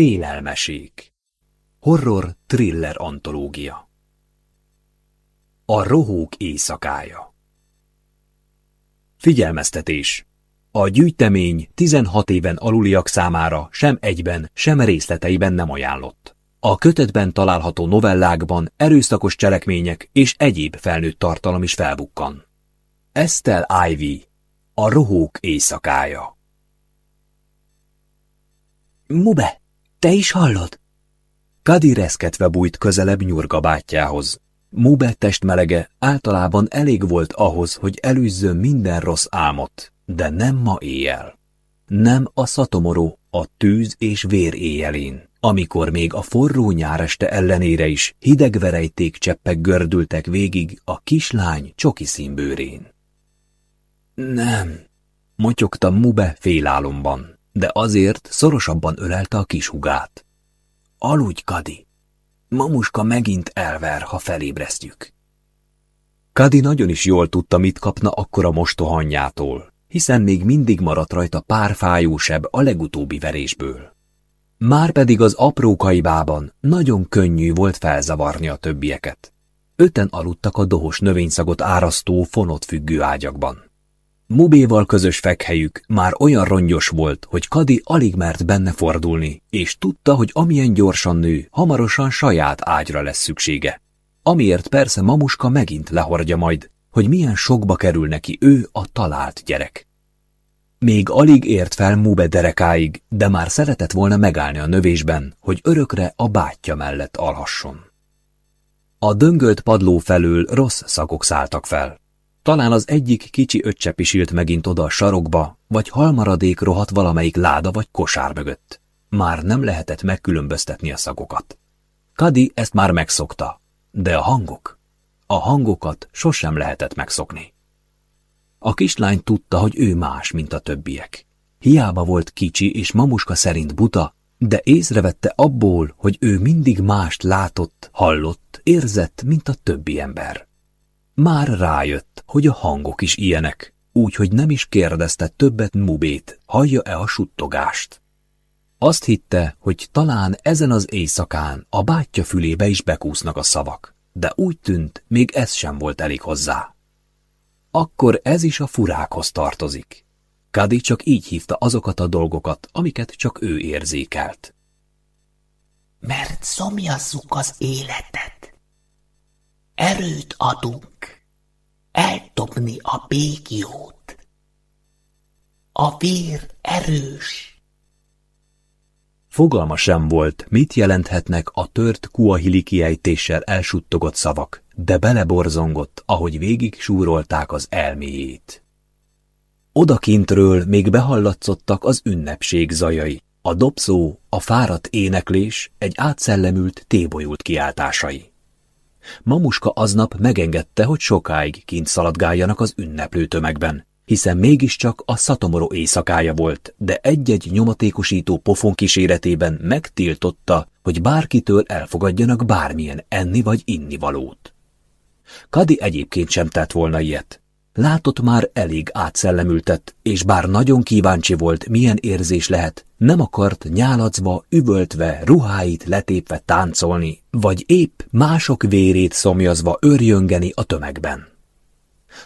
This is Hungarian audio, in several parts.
Félelmesék Horror thriller antológia A rohók éjszakája Figyelmeztetés! A gyűjtemény 16 éven aluliak számára sem egyben, sem részleteiben nem ajánlott. A kötetben található novellákban erőszakos cselekmények és egyéb felnőtt tartalom is felbukkan. Estelle Ivy A rohók éjszakája Mube, te is hallod? Kadi reszketve bújt közelebb nyurgabátyjához. Mube testmelege általában elég volt ahhoz, hogy elűzzön minden rossz álmot, de nem ma éjjel. Nem a szatomoró, a tűz és vér éjjelén, amikor még a forró nyáreste ellenére is hideg verejték cseppek gördültek végig a kislány csoki színbőrén. Nem, motyogta Mube félálomban, de azért szorosabban ölelte a kis hugát. Aludj, Kadi! Mamuska megint elver, ha felébresztjük. Kadi nagyon is jól tudta, mit kapna akkor a mostohanyjától, hiszen még mindig maradt rajta pár fájósebb a legutóbbi verésből. Márpedig az apró kaibában nagyon könnyű volt felzavarni a többieket. Öten aludtak a dohos növényszagot árasztó fonott függő ágyakban. Mubéval közös fekhelyük már olyan rongyos volt, hogy Kadi alig mert benne fordulni, és tudta, hogy amilyen gyorsan nő, hamarosan saját ágyra lesz szüksége. Amiért persze mamuska megint lehordja majd, hogy milyen sokba kerül neki ő a talált gyerek. Még alig ért fel Mube derekáig, de már szeretett volna megállni a növésben, hogy örökre a bátyja mellett alhasson. A döngölt padló felől rossz szagok szálltak fel. Talán az egyik kicsi öccse pisilt megint oda a sarokba, vagy halmaradék rohadt valamelyik láda vagy kosár mögött. Már nem lehetett megkülönböztetni a szagokat. Kadi ezt már megszokta, de a hangok? A hangokat sosem lehetett megszokni. A kislány tudta, hogy ő más, mint a többiek. Hiába volt kicsi és mamuska szerint buta, de észrevette abból, hogy ő mindig mást látott, hallott, érzett, mint a többi ember. Már rájött, hogy a hangok is ilyenek, úgyhogy nem is kérdezte többet Mubét, hallja-e a suttogást. Azt hitte, hogy talán ezen az éjszakán a bátyja fülébe is bekúsznak a szavak, de úgy tűnt, még ez sem volt elég hozzá. Akkor ez is a furákhoz tartozik. Kadi csak így hívta azokat a dolgokat, amiket csak ő érzékelt. Mert szomjazzuk az életet erőt adunk, eltopni a bégiót. A vér erős. Fogalma sem volt, mit jelenthetnek a tört kuahili kiejtéssel elsuttogott szavak, de beleborzongott, ahogy végig súrolták az elméjét. Odakintről még behallatszottak az ünnepség zajai, a dobszó, a fáradt éneklés, egy átszellemült, tébolyult kiáltásai. Mamuska aznap megengedte, hogy sokáig kint szaladgáljanak az ünneplő tömegben, hiszen mégiscsak a szatomoró éjszakája volt, de egy-egy nyomatékosító pofon kíséretében megtiltotta, hogy bárkitől elfogadjanak bármilyen enni vagy inni valót. Kadi egyébként sem tett volna ilyet. Látott már elég átszellemültet, és bár nagyon kíváncsi volt, milyen érzés lehet, nem akart nyálacva, üvöltve, ruháit letépve táncolni, vagy épp mások vérét szomjazva örjöngeni a tömegben.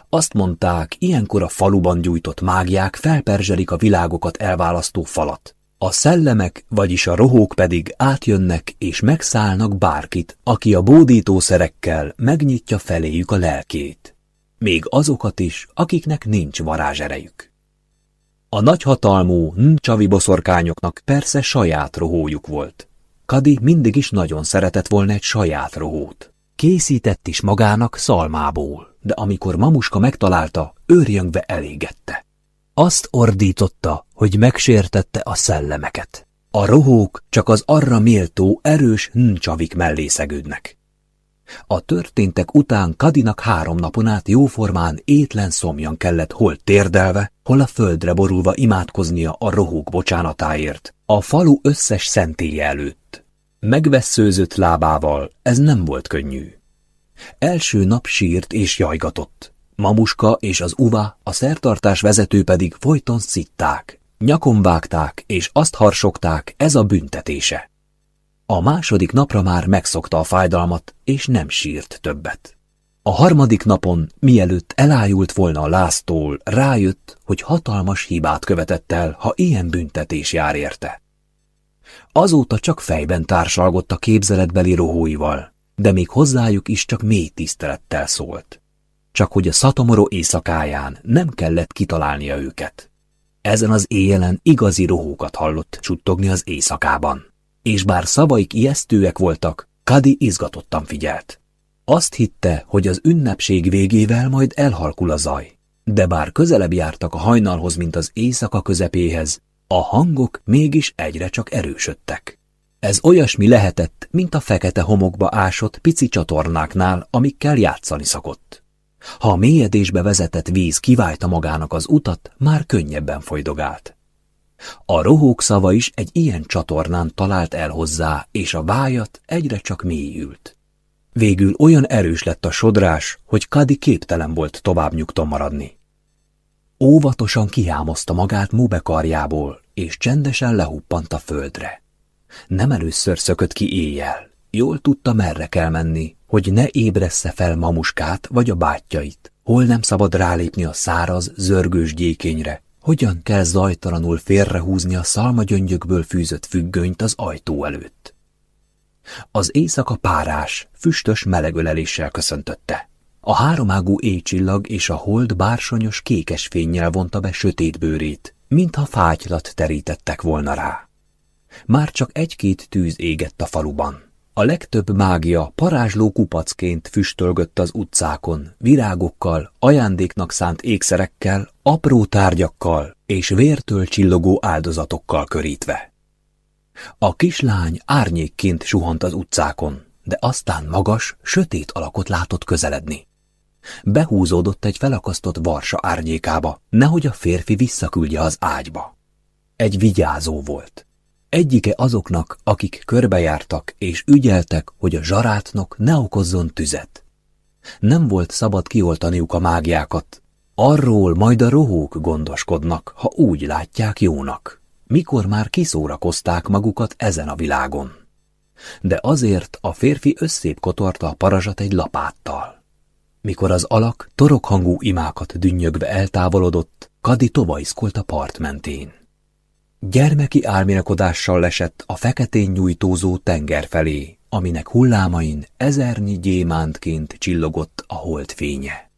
Azt mondták, ilyenkor a faluban gyújtott mágiák felperzselik a világokat elválasztó falat. A szellemek, vagyis a rohók pedig átjönnek és megszállnak bárkit, aki a bódítószerekkel megnyitja feléjük a lelkét még azokat is, akiknek nincs varázserejük. A nagyhatalmú Ncsavi boszorkányoknak persze saját rohójuk volt. Kadi mindig is nagyon szeretett volna egy saját rohót. Készített is magának szalmából, de amikor mamuska megtalálta, őrjöngve elégette. Azt ordította, hogy megsértette a szellemeket. A rohók csak az arra méltó, erős Ncsavik mellé szegődnek. A történtek után Kadinak három napon át jóformán étlen szomjan kellett hol térdelve, hol a földre borulva imádkoznia a rohók bocsánatáért, a falu összes szentélye előtt. Megvesszőzött lábával ez nem volt könnyű. Első nap sírt és jajgatott. Mamuska és az uva, a szertartás vezető pedig folyton szitták. Nyakon vágták, és azt harsogták, ez a büntetése. A második napra már megszokta a fájdalmat, és nem sírt többet. A harmadik napon, mielőtt elájult volna a láztól, rájött, hogy hatalmas hibát követett el, ha ilyen büntetés jár érte. Azóta csak fejben társalgott a képzeletbeli rohóival, de még hozzájuk is csak mély tisztelettel szólt. Csak hogy a szatomoró éjszakáján nem kellett kitalálnia őket. Ezen az éjjelen igazi rohókat hallott csuttogni az éjszakában, és bár szavaik ijesztőek voltak, Kadi izgatottan figyelt. Azt hitte, hogy az ünnepség végével majd elhalkul a zaj, de bár közelebb jártak a hajnalhoz, mint az éjszaka közepéhez, a hangok mégis egyre csak erősödtek. Ez olyasmi lehetett, mint a fekete homokba ásott pici csatornáknál, amikkel játszani szokott. Ha a mélyedésbe vezetett víz kiválta magának az utat, már könnyebben folydogált. A rohók szava is egy ilyen csatornán talált el hozzá, és a vájat egyre csak mélyült. Végül olyan erős lett a sodrás, hogy Kadi képtelen volt tovább nyugton maradni. Óvatosan kihámozta magát Mube karjából, és csendesen lehuppant a földre. Nem először szökött ki éjjel. Jól tudta, merre kell menni, hogy ne ébressze fel mamuskát vagy a bátyjait. Hol nem szabad rálépni a száraz, zörgős gyékényre, hogyan kell zajtalanul félrehúzni a szalmagyöngyökből fűzött függönyt az ajtó előtt. Az éjszaka párás, füstös melegöleléssel köszöntötte. A háromágú éjcsillag és a hold bársonyos kékes fénnyel vonta be sötét bőrét, mintha fátylat terítettek volna rá. Már csak egy-két tűz égett a faluban. A legtöbb mágia parázsló kupacként füstölgött az utcákon, virágokkal, ajándéknak szánt ékszerekkel, apró tárgyakkal és vértől csillogó áldozatokkal körítve. A kislány árnyékként suhant az utcákon, de aztán magas, sötét alakot látott közeledni. Behúzódott egy felakasztott varsa árnyékába, nehogy a férfi visszaküldje az ágyba. Egy vigyázó volt. Egyike azoknak, akik körbejártak és ügyeltek, hogy a zsarátnok ne okozzon tüzet. Nem volt szabad kioltaniuk a mágiákat. Arról majd a rohók gondoskodnak, ha úgy látják jónak, mikor már kiszórakozták magukat ezen a világon. De azért a férfi összép kotorta a parazsat egy lapáttal. Mikor az alak torokhangú imákat dünnyögve eltávolodott, Kadi tovaiszkolt a part mentén. Gyermeki álmélkodással lesett a feketén nyújtózó tenger felé, aminek hullámain ezernyi gyémántként csillogott a hold fénye.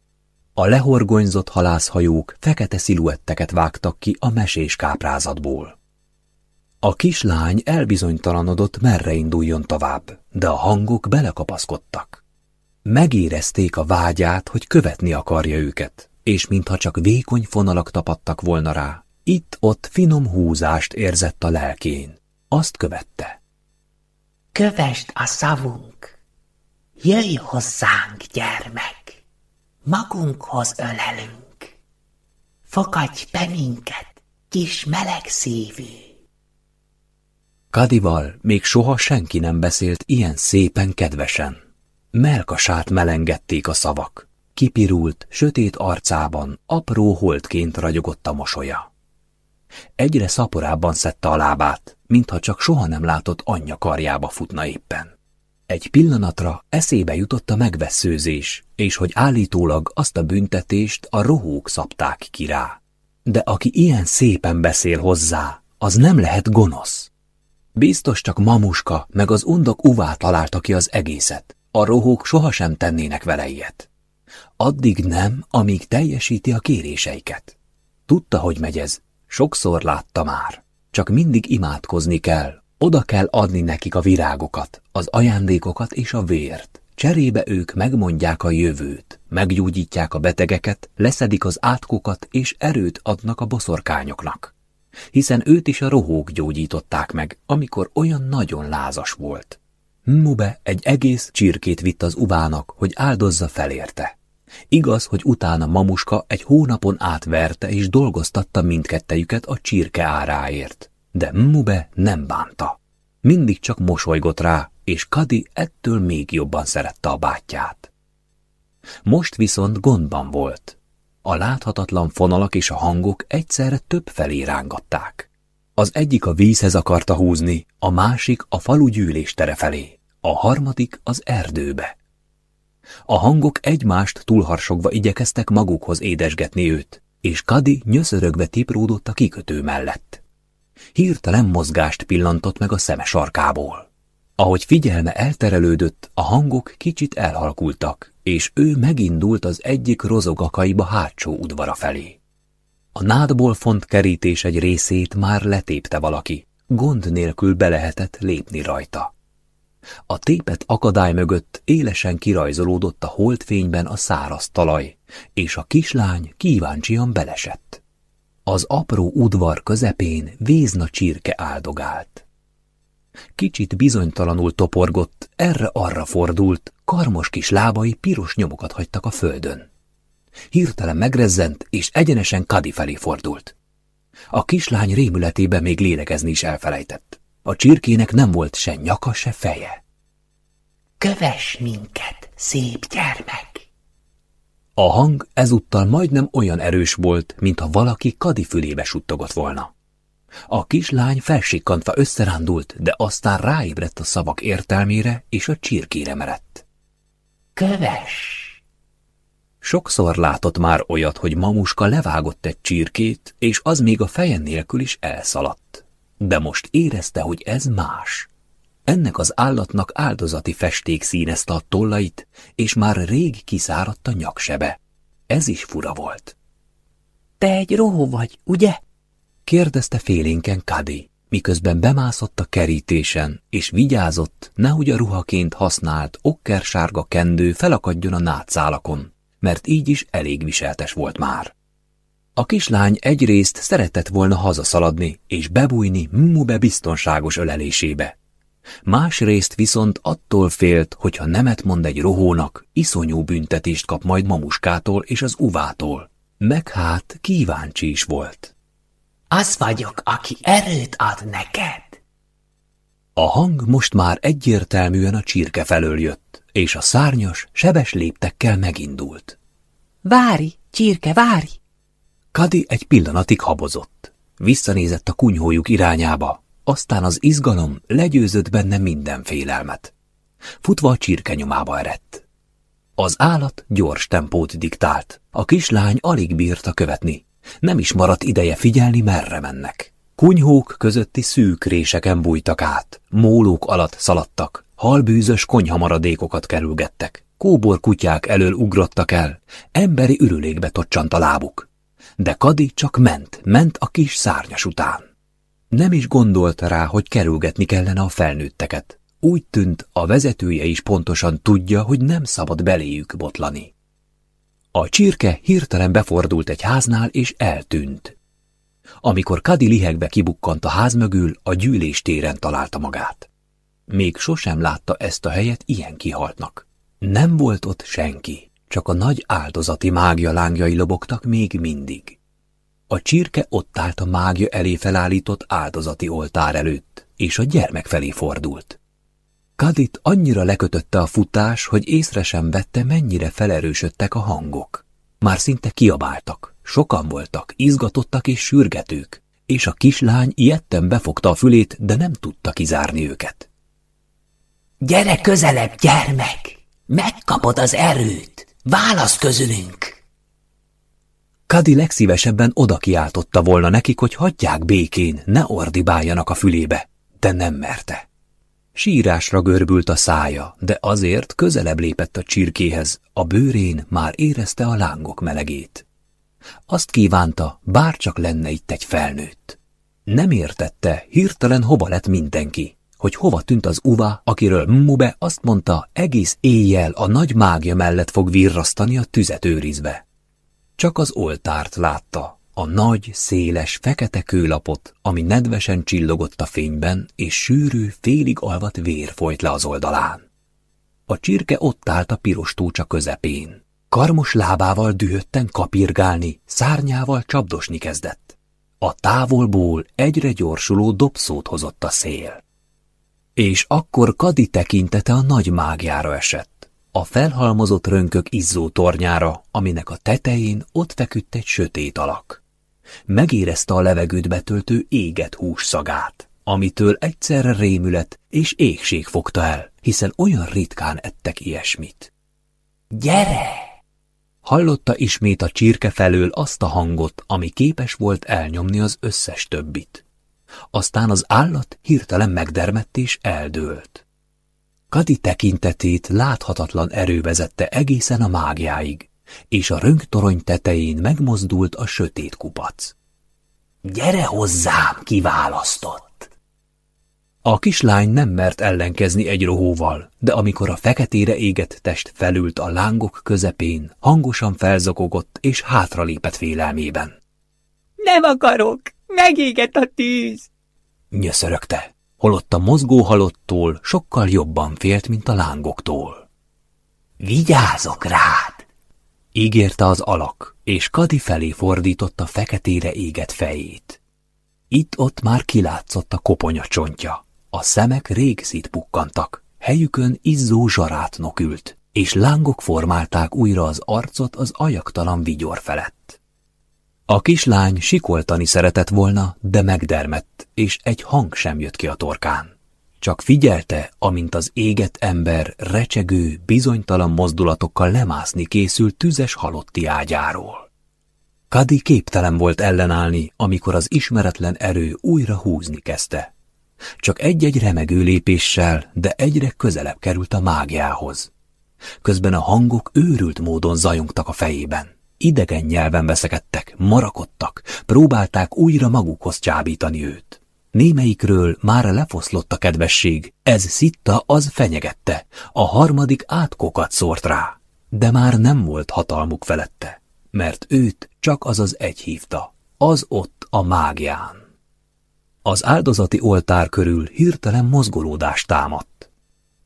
A lehorgonyzott halászhajók fekete sziluetteket vágtak ki a mesés káprázatból. A kislány elbizonytalanodott, merre induljon tovább, de a hangok belekapaszkodtak. Megérezték a vágyát, hogy követni akarja őket, és mintha csak vékony fonalak tapadtak volna rá, itt-ott finom húzást érzett a lelkén. Azt követte. Kövesd a szavunk! Jöjj hozzánk, gyermek! Magunkhoz ölelünk! Fogadj be minket, kis meleg szívű! Kadival még soha senki nem beszélt ilyen szépen kedvesen. Melkasát melengették a szavak. Kipirult, sötét arcában apró holdként ragyogott a mosolya. Egyre szaporábban szedte a lábát, mintha csak soha nem látott anyja karjába futna éppen. Egy pillanatra eszébe jutott a megveszőzés, és hogy állítólag azt a büntetést a rohók szabták ki rá. De aki ilyen szépen beszél hozzá, az nem lehet gonosz. Biztos csak mamuska meg az undok uvá találta ki az egészet. A rohók sohasem tennének vele ilyet. Addig nem, amíg teljesíti a kéréseiket. Tudta, hogy megy ez, sokszor látta már. Csak mindig imádkozni kell, oda kell adni nekik a virágokat, az ajándékokat és a vért. Cserébe ők megmondják a jövőt, meggyógyítják a betegeket, leszedik az átkokat és erőt adnak a boszorkányoknak. Hiszen őt is a rohók gyógyították meg, amikor olyan nagyon lázas volt. Mube egy egész csirkét vitt az uvának, hogy áldozza felérte. Igaz, hogy utána mamuska egy hónapon átverte és dolgoztatta mindkettejüket a csirke áráért. De Mube nem bánta. Mindig csak mosolygott rá, és Kadi ettől még jobban szerette a bátyját. Most viszont gondban volt. a láthatatlan fonalak és a hangok egyszerre több felé rángatták. Az egyik a vízhez akarta húzni, a másik a falu gyűléstere felé, a harmadik az erdőbe. A hangok egymást túlharsogva igyekeztek magukhoz édesgetni őt, és Kadi nyöszörögve tipródott a kikötő mellett. Hirtelen mozgást pillantott meg a szeme sarkából. Ahogy figyelme elterelődött, a hangok kicsit elhalkultak, és ő megindult az egyik rozogakaiba hátsó udvara felé. A nádból font kerítés egy részét már letépte valaki, gond nélkül be lehetett lépni rajta. A tépet akadály mögött élesen kirajzolódott a holdfényben a száraz talaj, és a kislány kíváncsian belesett. Az apró udvar közepén vézna csirke áldogált. Kicsit bizonytalanul toporgott, erre-arra fordult, karmos kis lábai piros nyomokat hagytak a földön. Hirtelen megrezzent, és egyenesen Kadi felé fordult. A kislány rémületében még lélegezni is elfelejtett. A csirkének nem volt se nyaka, se feje. Kövess minket, szép gyermek! A hang ezúttal majdnem olyan erős volt, mintha valaki Kadi fülébe suttogott volna. A kislány felsikkantva összerándult, de aztán ráébredt a szavak értelmére, és a csirkére merett. Köves! Sokszor látott már olyat, hogy mamuska levágott egy csirkét, és az még a feje nélkül is elszaladt. De most érezte, hogy ez más. Ennek az állatnak áldozati festék színezte a tollait, és már rég kiszáradt a nyaksebe. Ez is fura volt. Te egy rohó vagy, ugye? kérdezte félénken Kadi, miközben bemászott a kerítésen, és vigyázott, nehogy a ruhaként használt okkersárga kendő felakadjon a nátszálakon, mert így is elég viseltes volt már. A kislány egyrészt szeretett volna hazaszaladni és bebújni Mumube biztonságos ölelésébe. Másrészt viszont attól félt, hogyha nemet mond egy rohónak, iszonyú büntetést kap majd mamuskától és az uvától. Meg hát kíváncsi is volt. Az vagyok, aki erőt ad neked. A hang most már egyértelműen a csirke felől jött, és a szárnyas, sebes léptekkel megindult. Várj, csirke, várj! Kadi egy pillanatig habozott. Visszanézett a kunyhójuk irányába, aztán az izgalom legyőzött benne minden félelmet. Futva a csirke nyomába erett. Az állat gyors tempót diktált, a kislány alig bírta követni, nem is maradt ideje figyelni, merre mennek. Kunyhók közötti szűk réseken bújtak át, mólók alatt szaladtak, halbűzös konyhamaradékokat kerülgettek, kóbor kutyák elől ugrottak el, emberi ürülékbe tocsant a lábuk. De Kadi csak ment, ment a kis szárnyas után. Nem is gondolta rá, hogy kerülgetni kellene a felnőtteket. Úgy tűnt, a vezetője is pontosan tudja, hogy nem szabad beléjük botlani. A csirke hirtelen befordult egy háznál, és eltűnt. Amikor Kadi lihegbe kibukkant a ház mögül, a gyűléstéren találta magát. Még sosem látta ezt a helyet ilyen kihaltnak. Nem volt ott senki, csak a nagy áldozati mágia lángjai lobogtak még mindig. A csirke ott állt a mágia elé felállított áldozati oltár előtt, és a gyermek felé fordult. Kadit annyira lekötötte a futás, hogy észre sem vette, mennyire felerősödtek a hangok. Már szinte kiabáltak, sokan voltak, izgatottak és sürgetők, és a kislány ilyetten befogta a fülét, de nem tudta kizárni őket. Gyere közelebb, gyermek! Megkapod az erőt! Válasz közülünk! Kadi legszívesebben oda kiáltotta volna nekik, hogy hagyják békén, ne ordibáljanak a fülébe, de nem merte. Sírásra görbült a szája, de azért közelebb lépett a csirkéhez, a bőrén már érezte a lángok melegét. Azt kívánta, bárcsak lenne itt egy felnőtt. Nem értette, hirtelen hova lett mindenki, hogy hova tűnt az uva, akiről Mube azt mondta, egész éjjel a nagy mágia mellett fog virrasztani a tüzet őrizve. Csak az oltárt látta, a nagy, széles, fekete kőlapot, ami nedvesen csillogott a fényben, és sűrű, félig alvat vér folyt le az oldalán. A csirke ott állt a piros tócsa közepén. Karmos lábával dühötten kapirgálni, szárnyával csapdosni kezdett. A távolból egyre gyorsuló dobszót hozott a szél. És akkor Kadi tekintete a nagy mágjára esett. A felhalmozott rönkök izzó tornyára, aminek a tetején ott feküdt egy sötét alak. Megérezte a levegőt betöltő éget hús szagát, amitől egyszerre rémület és égség fogta el, hiszen olyan ritkán ettek ilyesmit. Gyere! Hallotta ismét a csirke felől azt a hangot, ami képes volt elnyomni az összes többit. Aztán az állat hirtelen megdermett és eldőlt. Kadi tekintetét láthatatlan erő vezette egészen a mágiáig, és a rönktorony tetején megmozdult a sötét kupac. Gyere hozzám, kiválasztott! A kislány nem mert ellenkezni egy rohóval, de amikor a feketére égett test felült a lángok közepén, hangosan felzokogott és hátralépett félelmében. Nem akarok! Megégett a tűz! Nyöszörögte holott a mozgó halottól sokkal jobban félt, mint a lángoktól. Vigyázok rád! ígérte az alak, és Kadi felé fordította feketére égett fejét. Itt-ott már kilátszott a koponya csontja, a szemek rég szitpukkantak, helyükön izzó zsarátnok ült, és lángok formálták újra az arcot az ajaktalan vigyor felett. A kislány sikoltani szeretett volna, de megdermett, és egy hang sem jött ki a torkán. Csak figyelte, amint az éget ember recsegő, bizonytalan mozdulatokkal lemászni készült tüzes halotti ágyáról. Kadi képtelen volt ellenállni, amikor az ismeretlen erő újra húzni kezdte. Csak egy-egy remegő lépéssel, de egyre közelebb került a mágiához. Közben a hangok őrült módon zajongtak a fejében. Idegen nyelven veszekedtek, marakodtak, próbálták újra magukhoz csábítani őt. Némelyikről már lefoszlott a kedvesség, ez szitta, az fenyegette, a harmadik átkokat szórt rá, de már nem volt hatalmuk felette, mert őt csak az az egy hívta, az ott a mágián. Az áldozati oltár körül hirtelen mozgolódást támadt.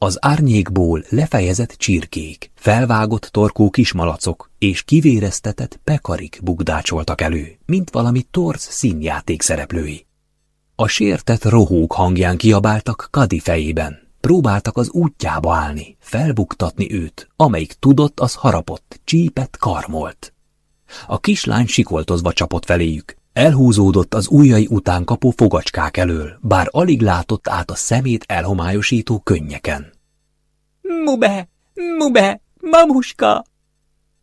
Az árnyékból lefejezett csirkék, felvágott torkú kismalacok és kivéreztetett pekarik bugdácsoltak elő, mint valami torz színjáték szereplői. A sértett rohók hangján kiabáltak Kadi fejében, próbáltak az útjába állni, felbuktatni őt, amelyik tudott, az harapott, csípett, karmolt. A kislány sikoltozva csapott feléjük, Elhúzódott az ujjai után kapó fogacskák elől, bár alig látott át a szemét elhomályosító könnyeken. Mube! Mube! Mamuska!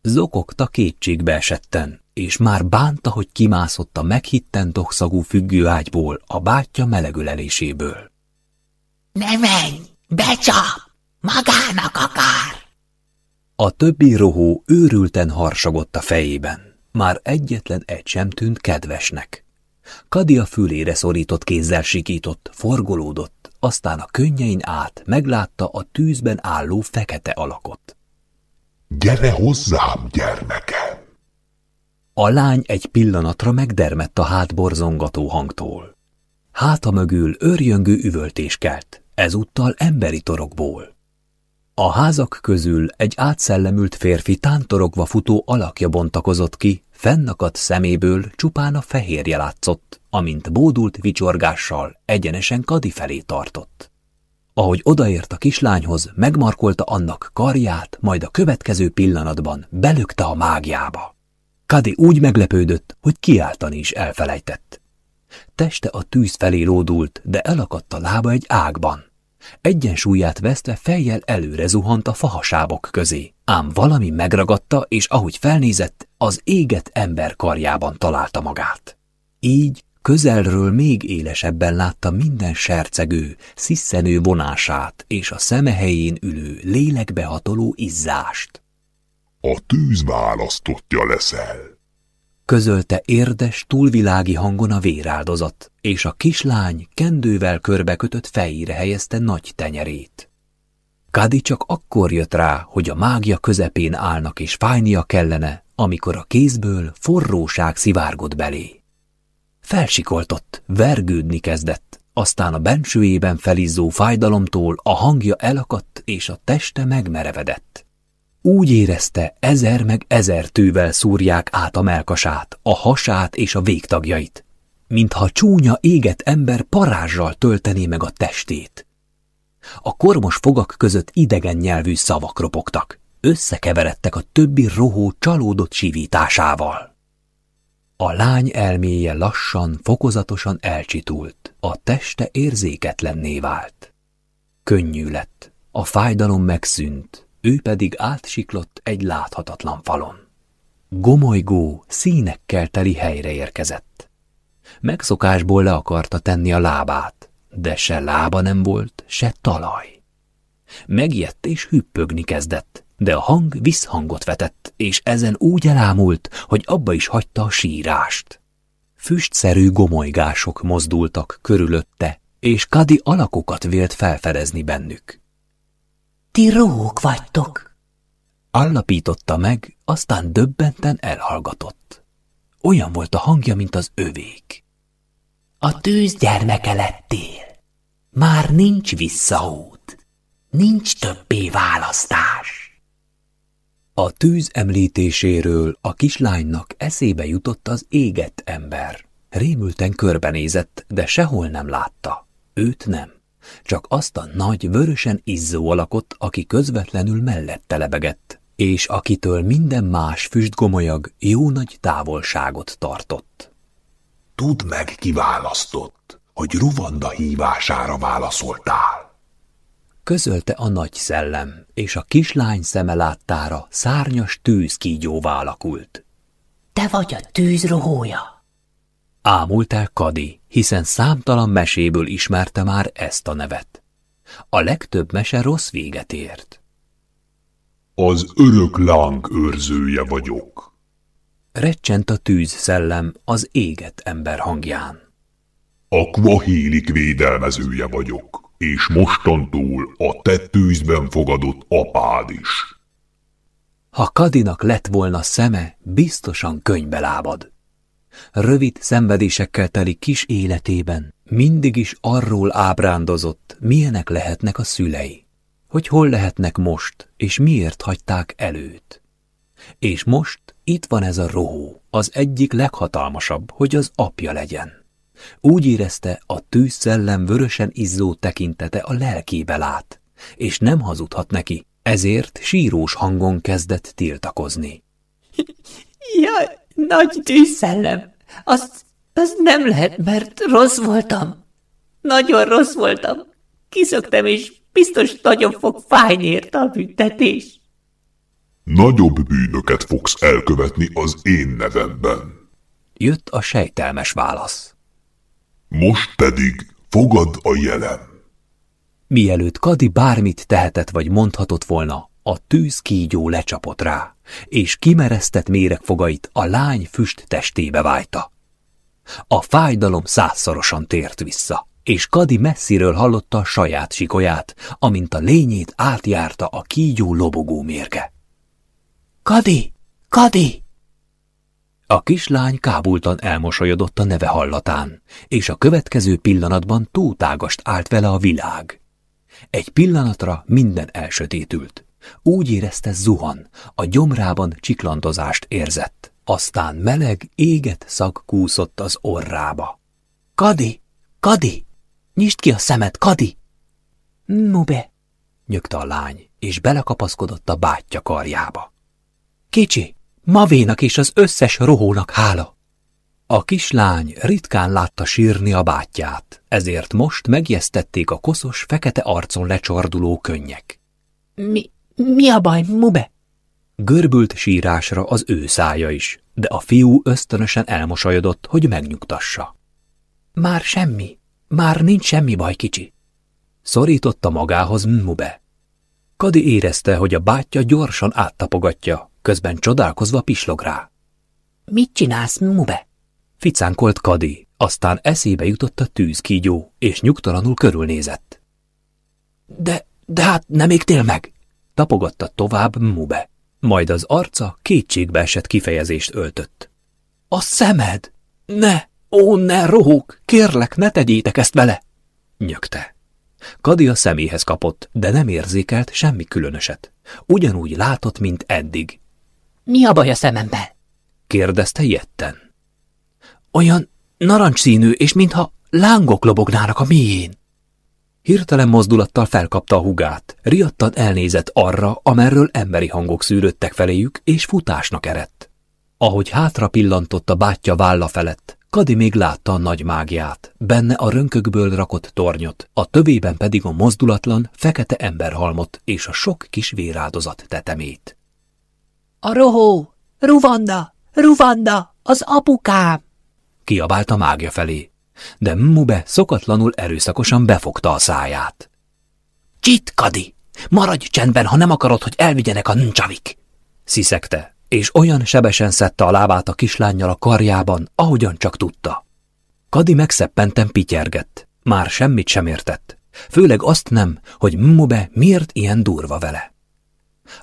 Zokogta kétségbe esetten, és már bánta, hogy kimászott a meghitten dokszagú függőágyból, a bátyja melegüleléséből. Ne menj! Becsap! Magának akar! A többi rohó őrülten harsogott a fejében. Már egyetlen egy sem tűnt kedvesnek. Kadi a fülére szorított kézzel sikított, forgolódott, aztán a könnyein át meglátta a tűzben álló fekete alakot. Gyere hozzám, gyermekem! A lány egy pillanatra megdermett a hátborzongató hangtól. Háta mögül örjöngő üvöltés kelt, ezúttal emberi torokból. A házak közül egy átszellemült férfi tántorogva futó alakja bontakozott ki, fennakadt szeméből csupán a fehérje látszott, amint bódult vicsorgással egyenesen Kadi felé tartott. Ahogy odaért a kislányhoz, megmarkolta annak karját, majd a következő pillanatban belökte a mágiába. Kadi úgy meglepődött, hogy kiáltani is elfelejtett. Teste a tűz felé lódult, de elakadt a lába egy ágban. Egyensúlyát vesztve fejjel előre zuhant a fahasábok közé, ám valami megragadta, és ahogy felnézett, az éget ember karjában találta magát. Így közelről még élesebben látta minden sercegő, sziszenő vonását és a szeme helyén ülő, lélekbehatoló izzást. A tűz választottja leszel, közölte érdes, túlvilági hangon a véráldozat, és a kislány kendővel körbekötött fejére helyezte nagy tenyerét. Kadi csak akkor jött rá, hogy a mágia közepén állnak és fájnia kellene, amikor a kézből forróság szivárgott belé. Felsikoltott, vergődni kezdett, aztán a bensőjében felizzó fájdalomtól a hangja elakadt és a teste megmerevedett. Úgy érezte, ezer meg ezer tűvel szúrják át a melkasát, a hasát és a végtagjait, mintha csúnya éget ember parázsal töltené meg a testét. A kormos fogak között idegen nyelvű szavak ropogtak. Összekeveredtek a többi rohó csalódott sivításával. A lány elméje lassan, fokozatosan elcsitult, a teste érzéketlenné vált. Könnyű lett, a fájdalom megszűnt, ő pedig átsiklott egy láthatatlan falon. Gomolygó, színekkel teli helyre érkezett. Megszokásból le akarta tenni a lábát, de se lába nem volt, se talaj. Megijedt és hüppögni kezdett, de a hang visszhangot vetett, és ezen úgy elámult, hogy abba is hagyta a sírást. Füstszerű gomolygások mozdultak körülötte, és Kadi alakokat vélt felfedezni bennük. Ti rók vagytok? Állapította meg, aztán döbbenten elhallgatott. Olyan volt a hangja, mint az övék. A tűz gyermeke lettél. Már nincs visszaút. Nincs többé választás. A tűz említéséről a kislánynak eszébe jutott az égett ember. Rémülten körbenézett, de sehol nem látta. Őt nem. Csak azt a nagy, vörösen izzó alakot, aki közvetlenül mellette lebegett, és akitől minden más füstgomolyag jó nagy távolságot tartott. Tudd meg, ki hogy Ruvanda hívására válaszoltál. Közölte a nagy szellem, és a kislány szeme láttára szárnyas tűzkígyóvá alakult. Te vagy a tűz rohója. Ámult el Kadi, hiszen számtalan meséből ismerte már ezt a nevet. A legtöbb mese rossz véget ért. Az örök láng őrzője vagyok. Recsent a tűz szellem az éget ember hangján. A kvahélik védelmezője vagyok, és mostantól a te tűzben fogadott apád is. Ha Kadinak lett volna szeme, biztosan könybe lábad. Rövid szenvedésekkel teli kis életében mindig is arról ábrándozott, milyenek lehetnek a szülei, hogy hol lehetnek most, és miért hagyták előt. És most itt van ez a rohó, az egyik leghatalmasabb, hogy az apja legyen. Úgy érezte, a tűzszellem vörösen izzó tekintete a lelkébe lát, és nem hazudhat neki, ezért sírós hangon kezdett tiltakozni. Jaj, nagy tűzszellem, azt, az nem lehet, mert rossz voltam. Nagyon rossz voltam. Kiszöktem, és biztos nagyon fog fájni érte a büntetés. Nagyobb bűnöket fogsz elkövetni az én nevemben. Jött a sejtelmes válasz. Most pedig fogad a jelem. Mielőtt Kadi bármit tehetett vagy mondhatott volna, a tűz kígyó lecsapott rá, és kimeresztett méregfogait a lány füst testébe vájta. A fájdalom százszorosan tért vissza, és Kadi messziről hallotta a saját sikolyát, amint a lényét átjárta a kígyó lobogó mérge. Kadi! Kadi! A kislány kábultan elmosolyodott a neve hallatán, és a következő pillanatban túltágast állt vele a világ. Egy pillanatra minden elsötétült. Úgy érezte zuhan, a gyomrában csiklantozást érzett. Aztán meleg, éget szag kúszott az orrába. Kadi! Kadi! Nyisd ki a szemed, Kadi! Mube! nyögte a lány, és belekapaszkodott a bátyja karjába. Kicsi, Mavénak és az összes rohónak hála! A kislány ritkán látta sírni a bátyját, ezért most megjesztették a koszos, fekete arcon lecsorduló könnyek. Mi, mi a baj, Mube? Görbült sírásra az ő szája is, de a fiú ösztönösen elmosolyodott, hogy megnyugtassa. Már semmi, már nincs semmi baj, kicsi. Szorította magához Mube. Kadi érezte, hogy a bátyja gyorsan áttapogatja, közben csodálkozva pislog rá. Mit csinálsz, Mube? Ficánkolt Kadi, aztán eszébe jutott a tűzkígyó, és nyugtalanul körülnézett. De, de hát nem égtél meg? Tapogatta tovább Mube, majd az arca kétségbe esett kifejezést öltött. A szemed! Ne! Ó, ne, rohók! Kérlek, ne tegyétek ezt vele! Nyögte. Kadi a szeméhez kapott, de nem érzékelt semmi különöset. Ugyanúgy látott, mint eddig. Mi a baj a szemembe? kérdezte jetten. Olyan narancsszínű, és mintha lángok lobognának a mélyén. Hirtelen mozdulattal felkapta a hugát, riadtan elnézett arra, amerről emberi hangok szűrődtek feléjük, és futásnak erett. Ahogy hátra pillantott a bátyja válla felett, Kadi még látta a nagy mágiát, benne a rönkökből rakott tornyot, a tövében pedig a mozdulatlan, fekete emberhalmot és a sok kis véráldozat tetemét. A rohó! Ruvanda! Ruvanda! Az apukám! Kiabált a mágia felé, de Mube szokatlanul erőszakosan befogta a száját. Csit, Kadi! Maradj csendben, ha nem akarod, hogy elvigyenek a ncsavik! Sziszegte, és olyan sebesen szedte a lábát a kislányjal a karjában, ahogyan csak tudta. Kadi megszeppenten pityergett, már semmit sem értett, főleg azt nem, hogy Mube miért ilyen durva vele.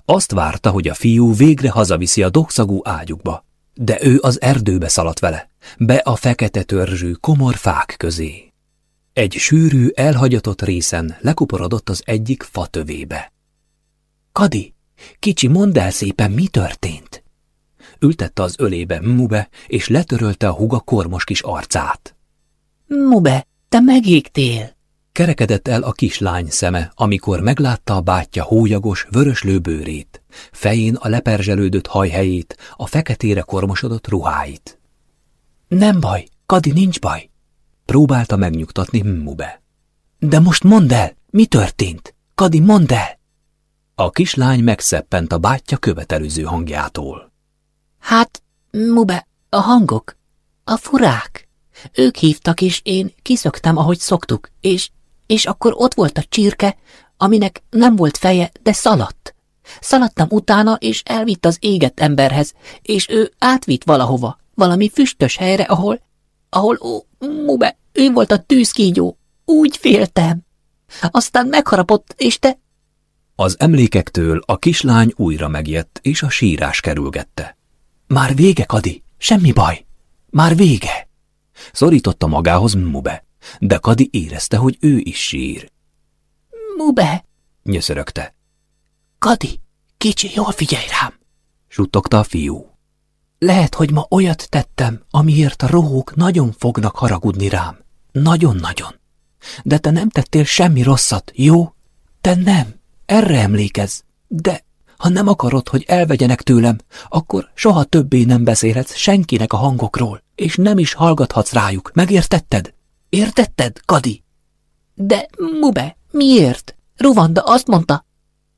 Azt várta, hogy a fiú végre hazaviszi a dokszagú ágyukba, de ő az erdőbe szaladt vele, be a fekete törzsű komor fák közé. Egy sűrű, elhagyatott részen lekuporodott az egyik fa tövébe. Kadi, kicsi, mondd el szépen, mi történt? Ültette az ölébe Mube, és letörölte a huga kormos kis arcát. Mube, te megégtél! Kerekedett el a kislány szeme, amikor meglátta a bátyja hólyagos, vöröslő bőrét, fején a leperzselődött hajhelyét, a feketére kormosodott ruháit. Nem baj, Kadi, nincs baj. Próbálta megnyugtatni Mube. De most mondd el, mi történt? Kadi, mondd el! A kislány megszeppent a bátyja követelőző hangjától. Hát, Mube, a hangok, a furák. Ők hívtak, és én kiszöktem, ahogy szoktuk, és, és akkor ott volt a csirke, aminek nem volt feje, de szaladt. Szaladtam utána, és elvitt az égett emberhez, és ő átvitt valahova, valami füstös helyre, ahol, ahol, ó, Mube, ő volt a tűzkígyó. Úgy féltem. Aztán megharapott, és te... Az emlékektől a kislány újra megjött, és a sírás kerülgette. Már vége, Kadi, semmi baj. Már vége. Szorította magához Mube, de Kadi érezte, hogy ő is sír. Mube! nyöszörögte. Kadi, kicsi, jól figyelj rám! suttogta a fiú. Lehet, hogy ma olyat tettem, amiért a rohók nagyon fognak haragudni rám. Nagyon-nagyon. De te nem tettél semmi rosszat, jó? Te nem. Erre emlékezz. De ha nem akarod, hogy elvegyenek tőlem, akkor soha többé nem beszélhetsz senkinek a hangokról, és nem is hallgathatsz rájuk. Megértetted? Értetted, Kadi? De, Mube, miért? Ruvanda azt mondta.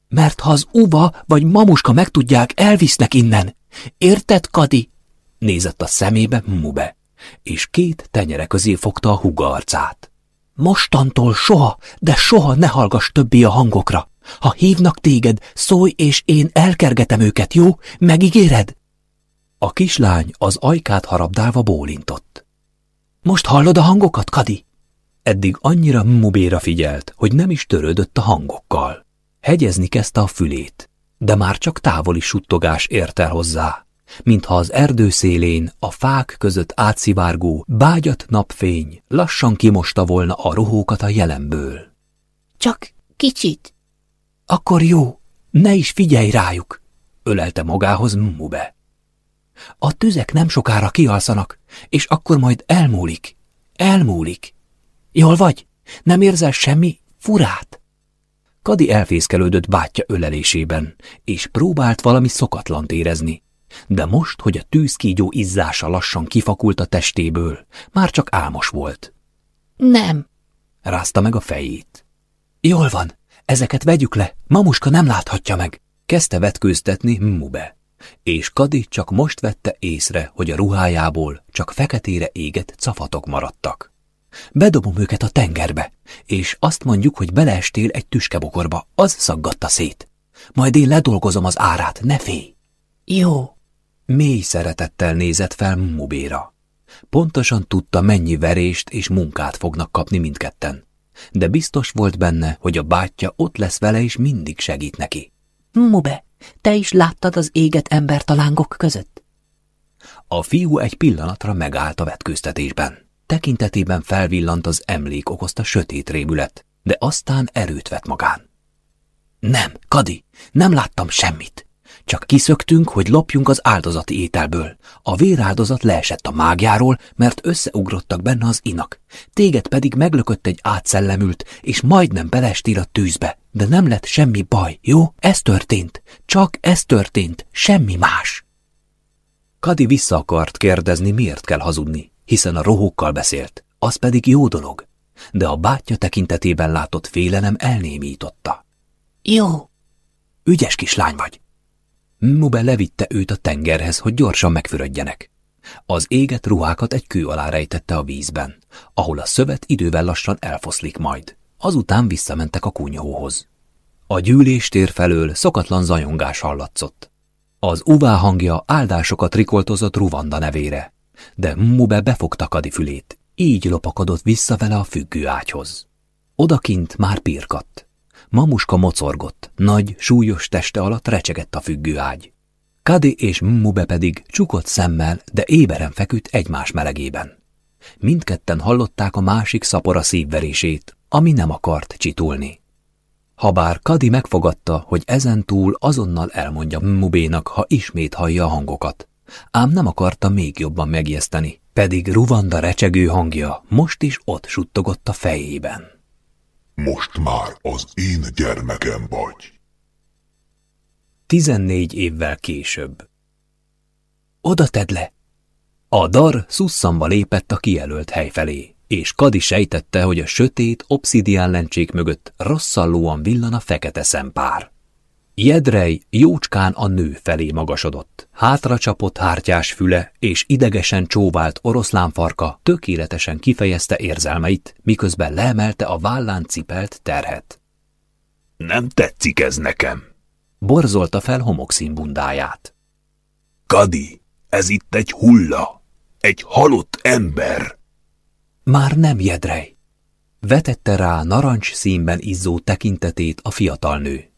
Mert ha az uva vagy mamuska megtudják, elvisznek innen. Érted, Kadi? Nézett a szemébe Mube, és két tenyere közé fogta a huga arcát. Mostantól soha, de soha ne hallgass többé a hangokra. Ha hívnak téged, szólj, és én elkergetem őket, jó? Megígéred? A kislány az ajkát harabdálva bólintott. Most hallod a hangokat, Kadi? Eddig annyira Mubéra figyelt, hogy nem is törődött a hangokkal. Hegyezni kezdte a fülét, de már csak távoli suttogás ért el hozzá, mintha az erdő szélén a fák között átszivárgó, bágyat napfény lassan kimosta volna a rohókat a jelenből. Csak kicsit. Akkor jó, ne is figyelj rájuk, ölelte magához Mube. A tüzek nem sokára kialszanak, és akkor majd elmúlik. Elmúlik. Jól vagy? Nem érzel semmi furát? Kadi elfészkelődött bátyja ölelésében, és próbált valami szokatlant érezni. De most, hogy a tűzkígyó izzása lassan kifakult a testéből, már csak álmos volt. Nem. Rázta meg a fejét. Jól van, ezeket vegyük le, mamuska nem láthatja meg. Kezdte vetkőztetni Mube, és Kadi csak most vette észre, hogy a ruhájából csak feketére égett cafatok maradtak. Bedobom őket a tengerbe, és azt mondjuk, hogy beleestél egy tüskebokorba, az szaggatta szét. Majd én ledolgozom az árát, ne félj! Jó. Mély szeretettel nézett fel Mubéra. Pontosan tudta, mennyi verést és munkát fognak kapni mindketten. De biztos volt benne, hogy a bátyja ott lesz vele és mindig segít neki. Mube, te is láttad az éget embert a lángok között? A fiú egy pillanatra megállt a vetkőztetésben. Tekintetében felvillant az emlék okozta sötét rémület, de aztán erőt vett magán. Nem, Kadi, nem láttam semmit. Csak kiszöktünk, hogy lopjunk az áldozati ételből. A véráldozat leesett a mágjáról, mert összeugrottak benne az inak. Téged pedig meglökött egy átszellemült, és majdnem belestél a tűzbe. De nem lett semmi baj, jó? Ez történt. Csak ez történt. Semmi más. Kadi vissza akart kérdezni, miért kell hazudni, hiszen a rohókkal beszélt. Az pedig jó dolog. De a bátyja tekintetében látott félelem elnémította. Jó. Ügyes kislány vagy. Mube levitte őt a tengerhez, hogy gyorsan megfürödjenek. Az éget ruhákat egy kő alá rejtette a vízben, ahol a szövet idővel lassan elfoszlik majd. Azután visszamentek a kunyhóhoz. A gyűléstér felől szokatlan zajongás hallatszott. Az uvá hangja áldásokat rikoltozott Ruvanda nevére, de Mube befogta Kadi fülét, így lopakodott vissza vele a függő ágyhoz. Odakint már pirkadt. Mamuska mocorgott, nagy, súlyos teste alatt recsegett a függő ágy. Kadi és Mube pedig csukott szemmel, de éberen feküdt egymás melegében. Mindketten hallották a másik szapora szívverését, ami nem akart csitulni. Habár Kadi megfogadta, hogy ezen túl azonnal elmondja Mubénak, ha ismét hallja a hangokat. Ám nem akarta még jobban megjeszteni, pedig Ruvanda recsegő hangja most is ott suttogott a fejében. Most már az én gyermekem vagy. Tizennégy évvel később. Oda tedd le! A dar szusszamba lépett a kijelölt hely felé, és Kadi sejtette, hogy a sötét, obszidián lencsék mögött rosszallóan villan a fekete szempár. Jedrej jócskán a nő felé magasodott. Hátra csapott hártyás füle és idegesen csóvált oroszlánfarka tökéletesen kifejezte érzelmeit, miközben leemelte a vállán cipelt terhet. Nem tetszik ez nekem, borzolta fel homokszín bundáját. Kadi, ez itt egy hulla, egy halott ember. Már nem Jedrej. Vetette rá narancs színben izzó tekintetét a fiatal nő.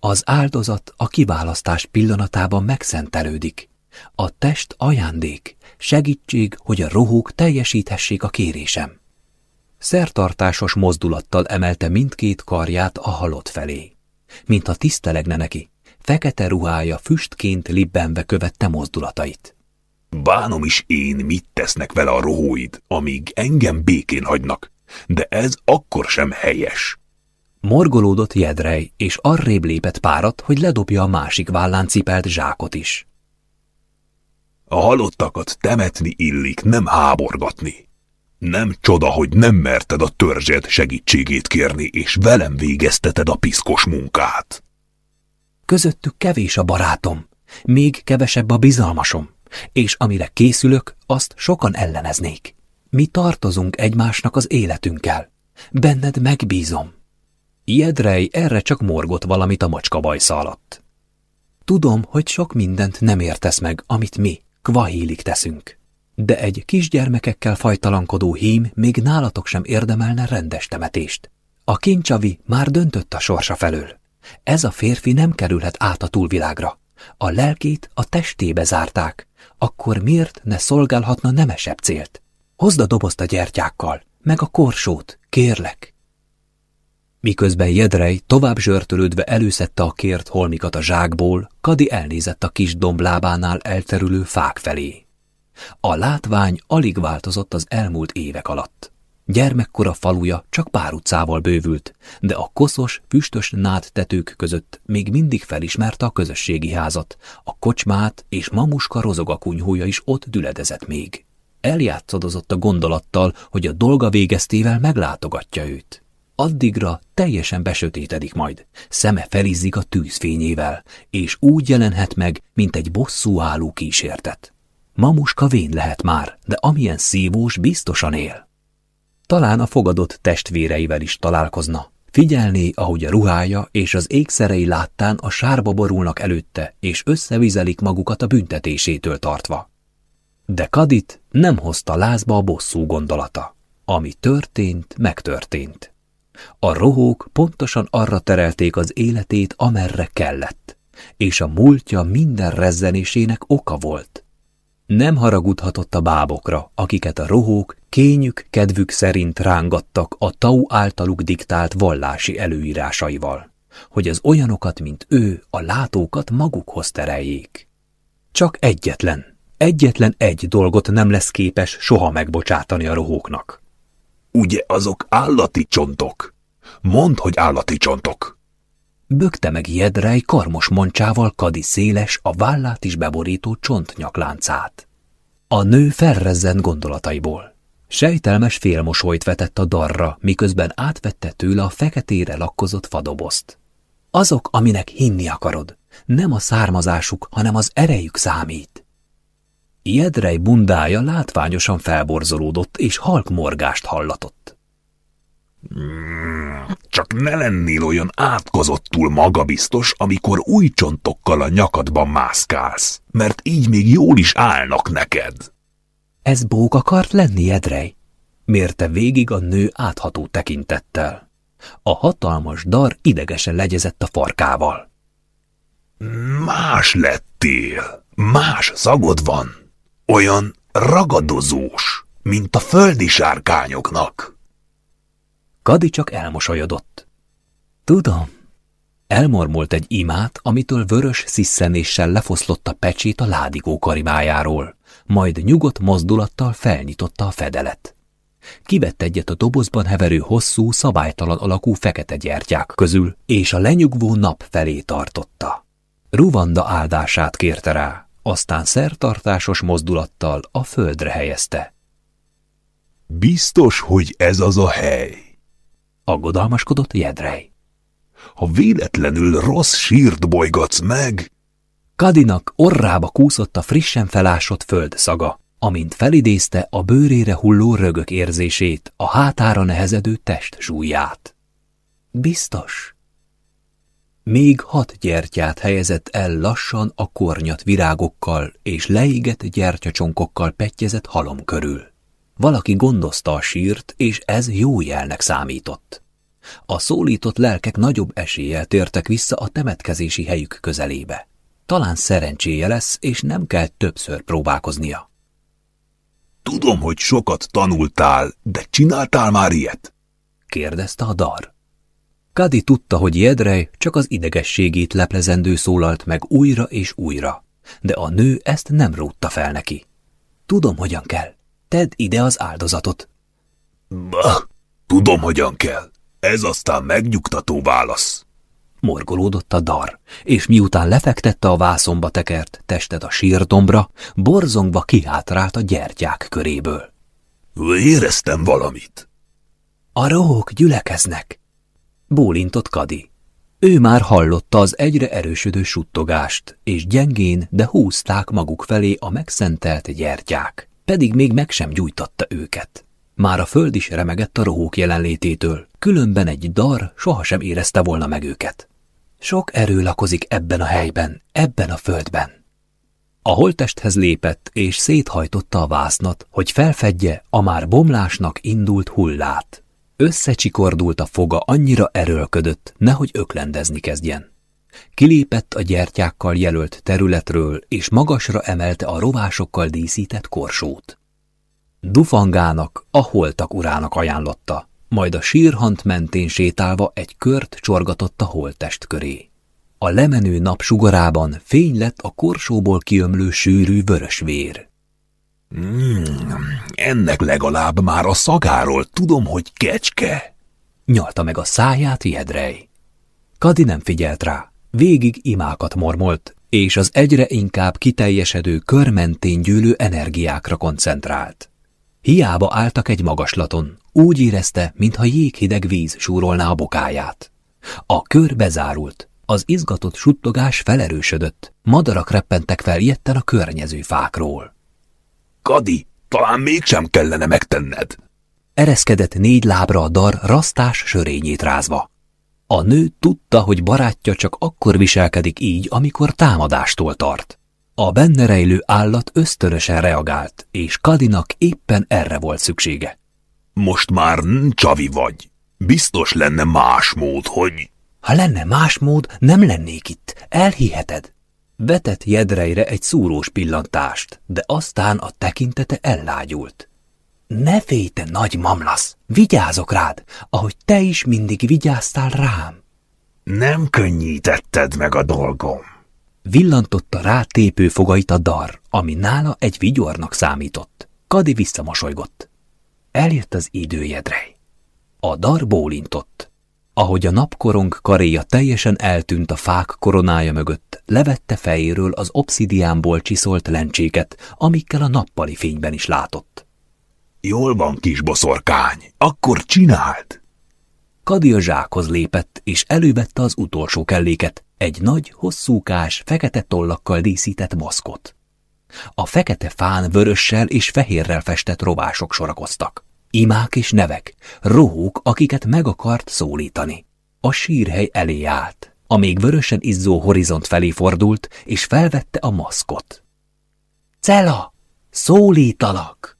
Az áldozat a kiválasztás pillanatában megszentelődik. A test ajándék, segítség, hogy a rohók teljesíthessék a kérésem. Szertartásos mozdulattal emelte mindkét karját a halott felé. Mintha tisztelegne neki, fekete ruhája füstként libbenve követte mozdulatait. Bánom is én, mit tesznek vele a rohóid, amíg engem békén hagynak, de ez akkor sem helyes. Morgolódott Jedrej, és arrébb lépett párat, hogy ledobja a másik vállán cipelt zsákot is. A halottakat temetni illik, nem háborgatni. Nem csoda, hogy nem merted a törzsed segítségét kérni, és velem végezteted a piszkos munkát. Közöttük kevés a barátom, még kevesebb a bizalmasom, és amire készülök, azt sokan elleneznék. Mi tartozunk egymásnak az életünkkel. Benned megbízom. Jedrej erre csak morgott valamit a macska bajsza alatt. Tudom, hogy sok mindent nem értesz meg, amit mi, kvahílik teszünk. De egy kisgyermekekkel fajtalankodó hím még nálatok sem érdemelne rendes temetést. A kincsavi már döntött a sorsa felől. Ez a férfi nem kerülhet át a túlvilágra. A lelkét a testébe zárták. Akkor miért ne szolgálhatna nemesebb célt? Hozd a dobozt a gyertyákkal, meg a korsót, kérlek. Miközben Jedrej tovább zsörtölődve előszedte a kért holmikat a zsákból, Kadi elnézett a kis domblábánál elterülő fák felé. A látvány alig változott az elmúlt évek alatt. Gyermekkora faluja csak pár utcával bővült, de a koszos, füstös tetők között még mindig felismerte a közösségi házat, a kocsmát és mamuska rozogakunyhója is ott düledezett még. Eljátszadozott a gondolattal, hogy a dolga végeztével meglátogatja őt. Addigra teljesen besötétedik majd, szeme felizzik a tűzfényével, és úgy jelenhet meg, mint egy bosszú álló kísértet. Mamuska vén lehet már, de amilyen szívós biztosan él. Talán a fogadott testvéreivel is találkozna. Figyelné, ahogy a ruhája és az ékszerei láttán a sárba borulnak előtte, és összevizelik magukat a büntetésétől tartva. De Kadit nem hozta lázba a bosszú gondolata. Ami történt, megtörtént. A rohók pontosan arra terelték az életét, amerre kellett, és a múltja minden rezzenésének oka volt. Nem haragudhatott a bábokra, akiket a rohók kényük, kedvük szerint rángattak a tau általuk diktált vallási előírásaival. hogy az olyanokat, mint ő, a látókat magukhoz tereljék. Csak egyetlen, egyetlen egy dolgot nem lesz képes soha megbocsátani a rohóknak. Ugye azok állati csontok? Mondd, hogy állati csontok. Bökte meg Jedrej karmos mancsával Kadi széles, a vállát is beborító csontnyakláncát. A nő felrezzent gondolataiból. Sejtelmes félmosolyt vetett a darra, miközben átvette tőle a feketére lakkozott fadobozt. Azok, aminek hinni akarod, nem a származásuk, hanem az erejük számít. Jedrej bundája látványosan felborzolódott, és halk morgást hallatott. Hmm, csak ne lennél olyan átkozottul magabiztos, amikor új csontokkal a nyakadban mászkálsz, mert így még jól is állnak neked. Ez bók akart lenni, Jedrej? Mérte végig a nő átható tekintettel. A hatalmas dar idegesen legyezett a farkával. Más lettél, más szagod van, olyan ragadozós, mint a földi sárkányoknak. Kadi csak elmosolyodott. Tudom. Elmormolt egy imát, amitől vörös sziszenéssel lefoszlott a pecsét a ládigó karimájáról, majd nyugodt mozdulattal felnyitotta a fedelet. Kivett egyet a dobozban heverő hosszú, szabálytalan alakú fekete gyertyák közül, és a lenyugvó nap felé tartotta. Ruvanda áldását kérte rá, aztán szertartásos mozdulattal a földre helyezte. Biztos, hogy ez az a hely? Aggodalmaskodott Jedrej. Ha véletlenül rossz sírt bolygatsz meg... Kadinak orrába kúszott a frissen felásott föld szaga, amint felidézte a bőrére hulló rögök érzését, a hátára nehezedő test zsújját. Biztos. Még hat gyertyát helyezett el lassan a kornyat virágokkal és leégett gyertyacsonkokkal petjezett halom körül. Valaki gondozta a sírt, és ez jó jelnek számított. A szólított lelkek nagyobb eséllyel tértek vissza a temetkezési helyük közelébe. Talán szerencséje lesz, és nem kell többször próbálkoznia. Tudom, hogy sokat tanultál, de csináltál már ilyet? kérdezte a dar. Kadi tudta, hogy Jedrej csak az idegességét leplezendő szólalt meg újra és újra, de a nő ezt nem rótta fel neki. Tudom, hogyan kell. Tedd ide az áldozatot. Bah, tudom, hogyan kell. Ez aztán megnyugtató válasz. Morgolódott a dar, és miután lefektette a vászomba tekert testet a sírdombra, borzongva kihátrált a gyertyák köréből. Éreztem valamit. A rohók gyülekeznek, bólintott Kadi. Ő már hallotta az egyre erősödő suttogást, és gyengén, de húzták maguk felé a megszentelt gyertyák, pedig még meg sem gyújtatta őket. Már a föld is remegett a rohók jelenlététől, különben egy dar sohasem érezte volna meg őket. Sok erő lakozik ebben a helyben, ebben a földben. A holtesthez lépett, és széthajtotta a vásznat, hogy felfedje a már bomlásnak indult hullát. Összecsikordult a foga, annyira erőlködött, nehogy öklendezni kezdjen. Kilépett a gyertyákkal jelölt területről, és magasra emelte a rovásokkal díszített korsót. Dufangának, a holtak urának ajánlotta, majd a sírhant mentén sétálva egy kört csorgatott a holttest köré. A lemenő nap sugarában fény lett a korsóból kiömlő sűrű vörös vér. Mm, ennek legalább már a szagáról tudom, hogy kecske. Nyalta meg a száját Jedrej. Kadi nem figyelt rá, végig imákat mormolt, és az egyre inkább kiteljesedő körmentén gyűlő energiákra koncentrált. Hiába álltak egy magaslaton, úgy érezte, mintha jéghideg víz súrolná a bokáját. A kör bezárult, az izgatott suttogás felerősödött, madarak reppentek fel ilyetten a környező fákról. Kadi, talán mégsem kellene megtenned. Ereszkedett négy lábra a dar rasztás sörényét rázva. A nő tudta, hogy barátja csak akkor viselkedik így, amikor támadástól tart. A benne rejlő állat ösztönösen reagált, és Kadinak éppen erre volt szüksége. Most már csavi vagy. Biztos lenne más mód, hogy... Ha lenne más mód, nem lennék itt. Elhiheted. Vetett jedreire egy szúrós pillantást, de aztán a tekintete ellágyult. Ne félj, te nagy mamlasz! Vigyázok rád, ahogy te is mindig vigyáztál rám. Nem könnyítetted meg a dolgom. Villantotta rá tépő fogait a dar, ami nála egy vigyornak számított. Kadi visszamosolygott. Eljött az időjedrej. A dar bólintott. Ahogy a napkorong karéja teljesen eltűnt a fák koronája mögött, levette fejéről az obszidiánból csiszolt lencséket, amikkel a nappali fényben is látott. Jól van, kis boszorkány, akkor csináld! Kadi a zsákhoz lépett, és elővette az utolsó kelléket, egy nagy, hosszúkás, fekete tollakkal díszített maszkot. A fekete fán vörössel és fehérrel festett rovások sorakoztak. Imák és nevek, rohók, akiket meg akart szólítani. A sírhely elé állt. A még vörösen izzó horizont felé fordult, és felvette a maszkot. Cela! Szólítalak!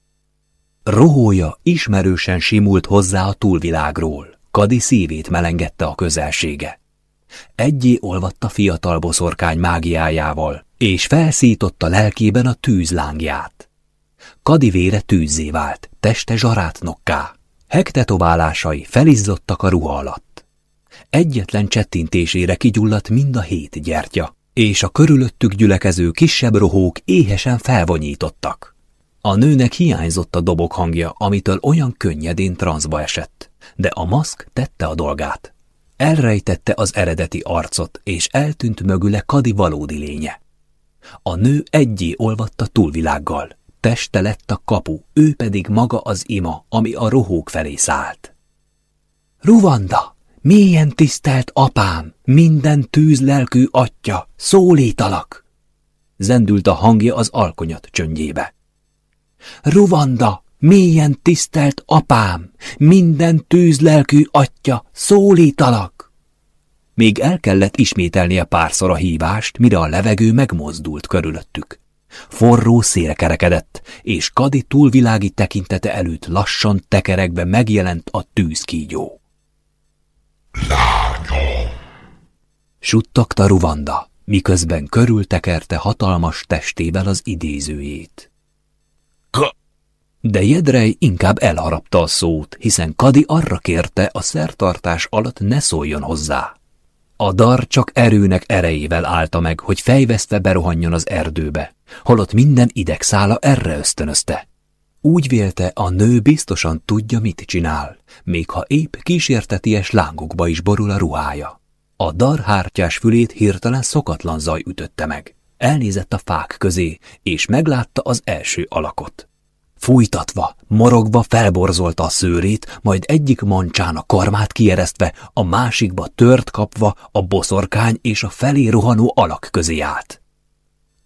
Rohója ismerősen simult hozzá a túlvilágról. Kadi szívét melengette a közelsége. Egyé olvatta fiatal boszorkány mágiájával, és felszította lelkében a tűz lángját. Kadi vére tűzzé vált, teste zsarátnokká. Hektetoválásai felizzottak a ruha alatt. Egyetlen csettintésére kigyulladt mind a hét gyertya, és a körülöttük gyülekező kisebb rohók éhesen felvonyítottak. A nőnek hiányzott a dobok hangja, amitől olyan könnyedén transzba esett, de a maszk tette a dolgát. Elrejtette az eredeti arcot, és eltűnt mögüle Kadi valódi lénye. A nő egyé olvatta túlvilággal, teste lett a kapu, ő pedig maga az ima, ami a rohók felé szállt. Ruvanda, mélyen tisztelt apám, minden tűzlelkű atya, szólítalak! Zendült a hangja az alkonyat csöndjébe. Ruvanda, mélyen tisztelt apám, minden tűzlelkű atya, szólítalak! Még el kellett ismételnie párszor a hívást, mire a levegő megmozdult körülöttük. Forró szél kerekedett, és Kadi túlvilági tekintete előtt lassan tekerekbe megjelent a tűzkígyó. Lányom! Suttogta Ruvanda, miközben körültekerte hatalmas testével az idézőjét. Ka de Jedrej inkább elharapta a szót, hiszen Kadi arra kérte, a szertartás alatt ne szóljon hozzá. A dar csak erőnek erejével állta meg, hogy fejvesztve berohanjon az erdőbe, holott minden idegszála erre ösztönözte. Úgy vélte, a nő biztosan tudja, mit csinál, még ha épp kísérteties lángokba is borul a ruhája. A dar hártyás fülét hirtelen szokatlan zaj ütötte meg. Elnézett a fák közé, és meglátta az első alakot. Fújtatva, morogva felborzolta a szőrét, majd egyik mancsán a karmát kieresztve, a másikba tört kapva a boszorkány és a felé rohanó alak közé állt.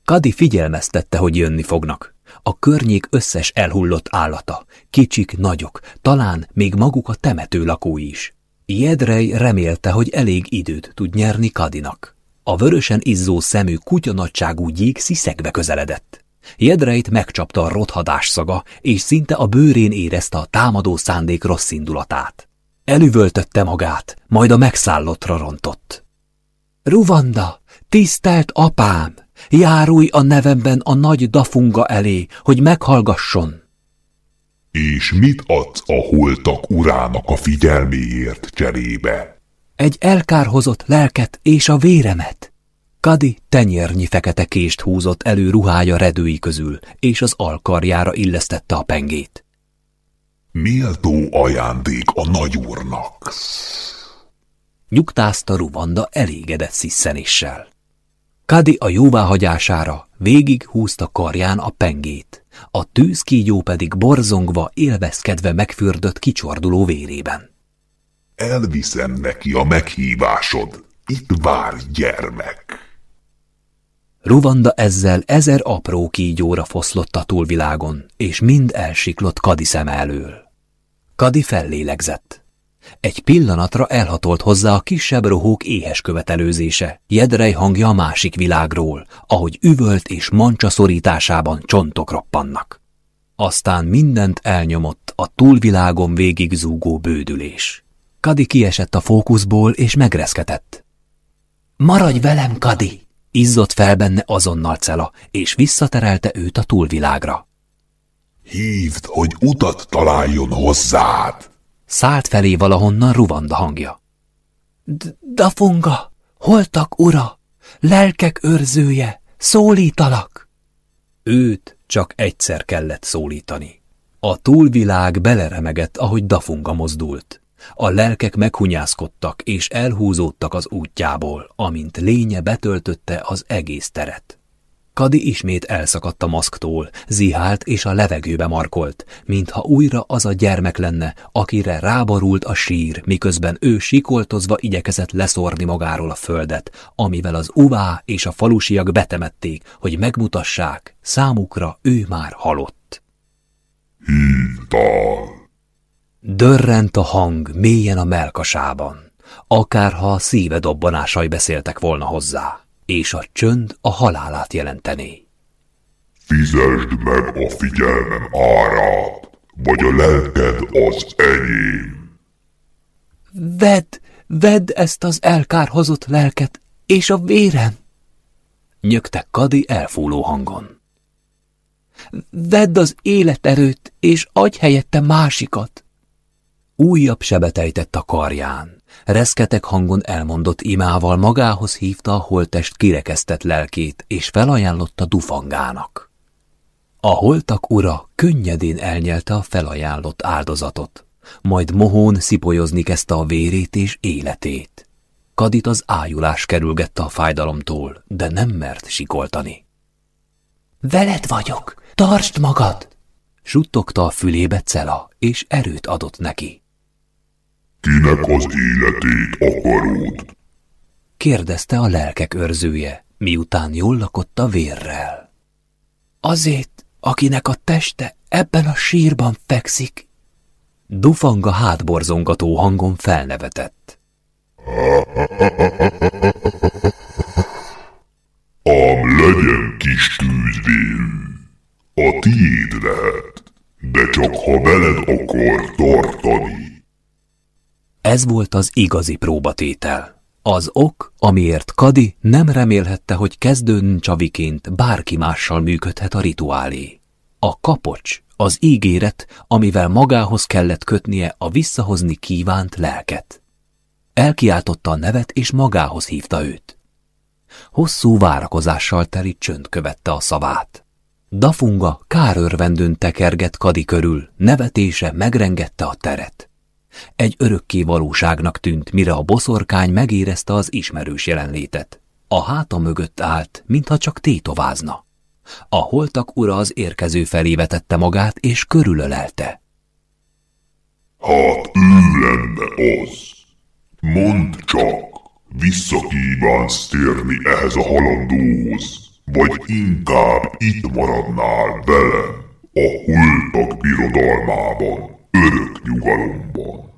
Kadi figyelmeztette, hogy jönni fognak. A környék összes elhullott állata, kicsik, nagyok, talán még maguk a temető lakói is. Jedrej remélte, hogy elég időt tud nyerni Kadinak. A vörösen izzó szemű kutyanagyságú gyík sziszegbe közeledett. Jedreit megcsapta a rothadás szaga, és szinte a bőrén érezte a támadó szándék rossz indulatát. Elüvöltötte magát, majd a megszállottra rontott. Ruvanda, tisztelt apám, járulj a nevemben a nagy dafunga elé, hogy meghallgasson. És mit adsz a holtak urának a figyelméért cserébe? Egy elkárhozott lelket és a véremet. Kadi tenyérnyi fekete kést húzott elő ruhája redői közül, és az alkarjára illesztette a pengét. Méltó ajándék a nagyúrnak. Nyugtázta Ruvanda elégedett sziszenéssel. Kadi a jóváhagyására végig húzta karján a pengét, a tűzkígyó pedig borzongva, élvezkedve megfürdött kicsorduló vérében. Elviszem neki a meghívásod. Itt vár gyermek. Ruvanda ezzel ezer apró kígyóra foszlott a túlvilágon, és mind elsiklott Kadi szem elől. Kadi fellélegzett. Egy pillanatra elhatolt hozzá a kisebb rohók éhes követelőzése, jedrej hangja a másik világról, ahogy üvölt és mancsa szorításában csontok roppannak. Aztán mindent elnyomott a túlvilágon végig zúgó bődülés. Kadi kiesett a fókuszból és megreszketett. Maradj velem, Kadi! Izzott fel benne azonnal Cela, és visszaterelte őt a túlvilágra. Hívd, hogy utat találjon hozzád. Szállt felé valahonnan Ruvanda hangja. Dafunga, holtak ura, lelkek őrzője, szólítalak! Őt csak egyszer kellett szólítani. A túlvilág beleremegett, ahogy Dafunga mozdult. A lelkek meghunyászkodtak és elhúzódtak az útjából, amint lénye betöltötte az egész teret. Kadi ismét elszakadt a maszktól, zihált és a levegőbe markolt, mintha újra az a gyermek lenne, akire ráborult a sír, miközben ő sikoltozva igyekezett leszórni magáról a földet, amivel az uvá és a falusiak betemették, hogy megmutassák, számukra ő már halott. Hívtál! Dörrent a hang mélyen a melkasában, akárha a szíve dobbanásai beszéltek volna hozzá és a csönd a halálát jelentené. Fizesd meg a figyelmem árát, vagy a lelked az enyém. Vedd, vedd ezt az elkárhozott lelket, és a vérem! Nyögte Kadi elfúló hangon. Vedd az életerőt, és adj helyette másikat! Újabb sebet ejtett a karján, Reszketek hangon elmondott imával magához hívta a holtest kirekesztett lelkét, és felajánlotta dufangának. A holtak ura könnyedén elnyelte a felajánlott áldozatot, majd mohón szipolyozni kezdte a vérét és életét. Kadit az ájulás kerülgette a fájdalomtól, de nem mert sikoltani. Veled vagyok, tartsd magad! Suttogta a fülébe Cela, és erőt adott neki. Kinek az életét akarod? Kérdezte a lelkek őrzője, miután jól lakott a vérrel. Azért, akinek a teste ebben a sírban fekszik. Dufanga hátborzongató hangon felnevetett. Ám legyen kis tűzvérű. A tiéd lehet, de csak ha veled akar tartani. Ez volt az igazi próbatétel. Az ok, amiért Kadi nem remélhette, hogy kezdőn csaviként bárki mással működhet a rituálé. A kapocs, az ígéret, amivel magához kellett kötnie a visszahozni kívánt lelket. Elkiáltotta a nevet, és magához hívta őt. Hosszú várakozással teli csönd követte a szavát. Dafunga kárörvendőn tekerget Kadi körül, nevetése megrengette a teret. Egy örökké valóságnak tűnt, mire a boszorkány megérezte az ismerős jelenlétet. A háta mögött állt, mintha csak tétovázna. A holtak ura az érkező felé vetette magát, és körülölelte. Hát ő lenne az. Mondd csak, visszakívánsz térni ehhez a halandóhoz, vagy inkább itt maradnál velem a holtak birodalmában örök nyugalomban.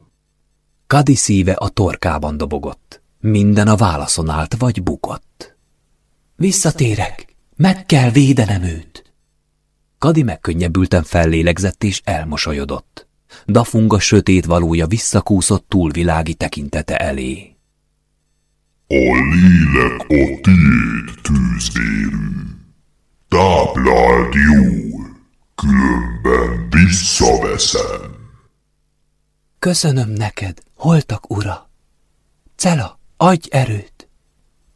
Kadi szíve a torkában dobogott. Minden a válaszon állt vagy bukott. Visszatérek, meg kell védenem őt. Kadi megkönnyebbülten fellélegzett és elmosolyodott. Dafunga sötét valója visszakúszott túlvilági tekintete elé. A lélek a tiéd, tűzvérű. Tápláld jól, különben visszaveszem. Köszönöm neked, holtak ura. Cela, adj erőt!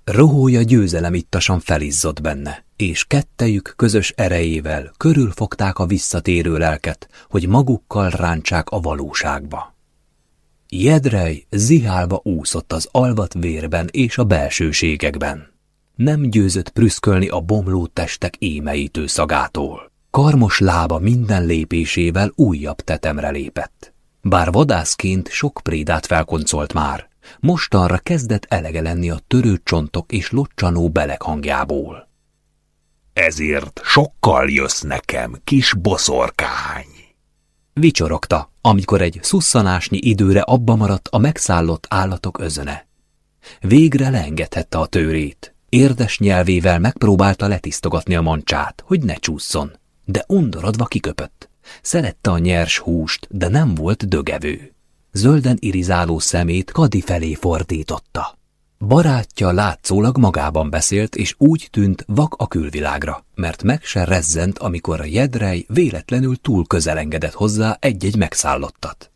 Rohója győzelemittasan felizzott benne, és kettejük közös erejével körülfogták a visszatérő lelket, hogy magukkal rántsák a valóságba. Jedrej zihálva úszott az alvat vérben és a belsőségekben. Nem győzött prüszkölni a bomló testek émeítő szagától. Karmos lába minden lépésével újabb tetemre lépett. Bár vadászként sok prédát felkoncolt már, mostanra kezdett elege lenni a törő csontok és locsanó belek hangjából. Ezért sokkal jössz nekem, kis boszorkány! Vicsorogta, amikor egy szusszanásnyi időre abba maradt a megszállott állatok özöne. Végre leengedhette a tőrét. Érdes nyelvével megpróbálta letisztogatni a mancsát, hogy ne csúszson, de undorodva kiköpött. Szerette a nyers húst, de nem volt dögevő. Zölden irizáló szemét Kadi felé fordította. Barátja látszólag magában beszélt, és úgy tűnt vak a külvilágra, mert meg se rezzent, amikor a jedrej véletlenül túl közel engedett hozzá egy-egy megszállottat.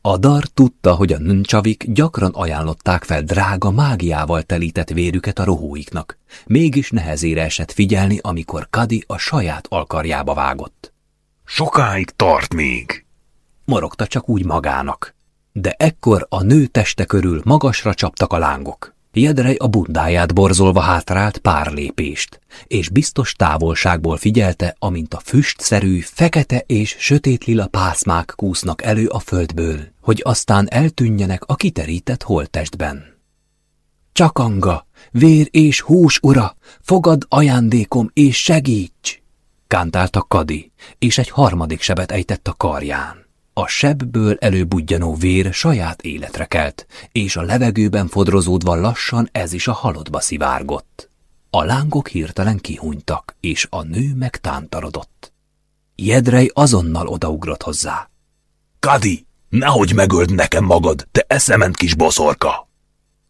A dar tudta, hogy a nuncsavik gyakran ajánlották fel drága mágiával telített vérüket a rohóiknak. Mégis nehezére esett figyelni, amikor Kadi a saját alkarjába vágott. Sokáig tart még, morogta csak úgy magának. De ekkor a nő teste körül magasra csaptak a lángok. Jedrej a bundáját borzolva hátrált pár lépést, és biztos távolságból figyelte, amint a füstszerű, fekete és sötét lila pászmák kúsznak elő a földből, hogy aztán eltűnjenek a kiterített holttestben. Csakanga, vér és hús ura, fogad ajándékom és segíts! Kántálta Kadi, és egy harmadik sebet ejtett a karján. A sebből előbudjanó vér saját életre kelt, és a levegőben fodrozódva lassan ez is a halottba szivárgott. A lángok hirtelen kihunytak, és a nő megtántarodott. Jedrej azonnal odaugrott hozzá. Kadi, nehogy megöld nekem magad, te eszement kis boszorka!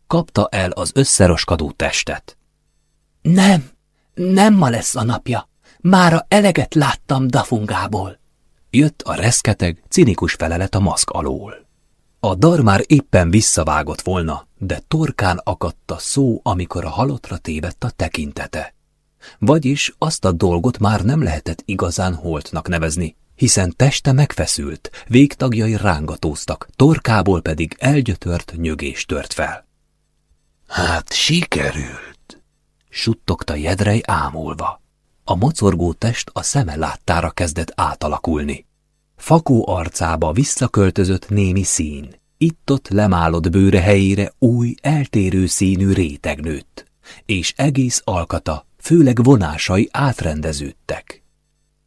Kapta el az összeroskadó testet. Nem, nem ma lesz a napja. Mára eleget láttam Dafungából. Jött a reszketeg, cinikus felelet a maszk alól. A dar már éppen visszavágott volna, de torkán akadt a szó, amikor a halottra tévedt a tekintete. Vagyis azt a dolgot már nem lehetett igazán holtnak nevezni, hiszen teste megfeszült, végtagjai rángatóztak, torkából pedig elgyötört nyögés tört fel. Hát sikerült, suttogta Jedrej ámulva. A mocorgó test a szeme láttára kezdett átalakulni. Fakó arcába visszaköltözött némi szín. Itt-ott lemálott bőre helyére új, eltérő színű réteg nőtt, és egész alkata, főleg vonásai átrendeződtek.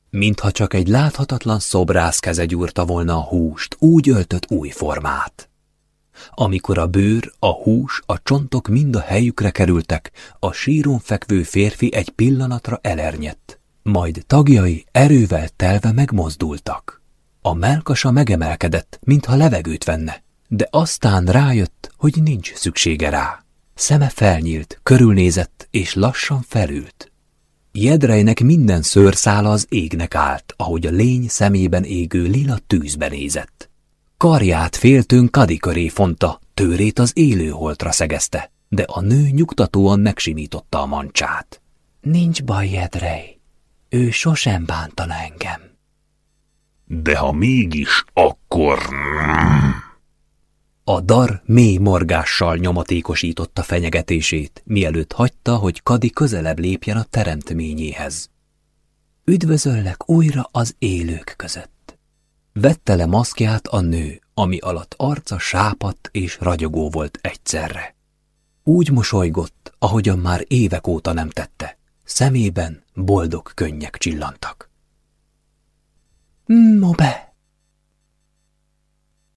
Mintha csak egy láthatatlan szobrász keze gyúrta volna a húst, úgy öltött új formát. Amikor a bőr, a hús, a csontok mind a helyükre kerültek, a síron fekvő férfi egy pillanatra elernyett, majd tagjai erővel telve megmozdultak. A melkasa megemelkedett, mintha levegőt venne, de aztán rájött, hogy nincs szüksége rá. Szeme felnyílt, körülnézett, és lassan felült. Jedrejnek minden szőrszála az égnek állt, ahogy a lény szemében égő lila tűzbe nézett. Karját féltőn Kadi köré fonta, tőrét az élőholtra szegezte, de a nő nyugtatóan megsimította a mancsát. Nincs baj, Jedrej. Ő sosem bántana engem. De ha mégis, akkor... A dar mély morgással nyomatékosította fenyegetését, mielőtt hagyta, hogy Kadi közelebb lépjen a teremtményéhez. Üdvözöllek újra az élők között. Vette le maszkját a nő, ami alatt arca sápadt és ragyogó volt egyszerre. Úgy mosolygott, ahogyan már évek óta nem tette. Szemében boldog könnyek csillantak. Mobe!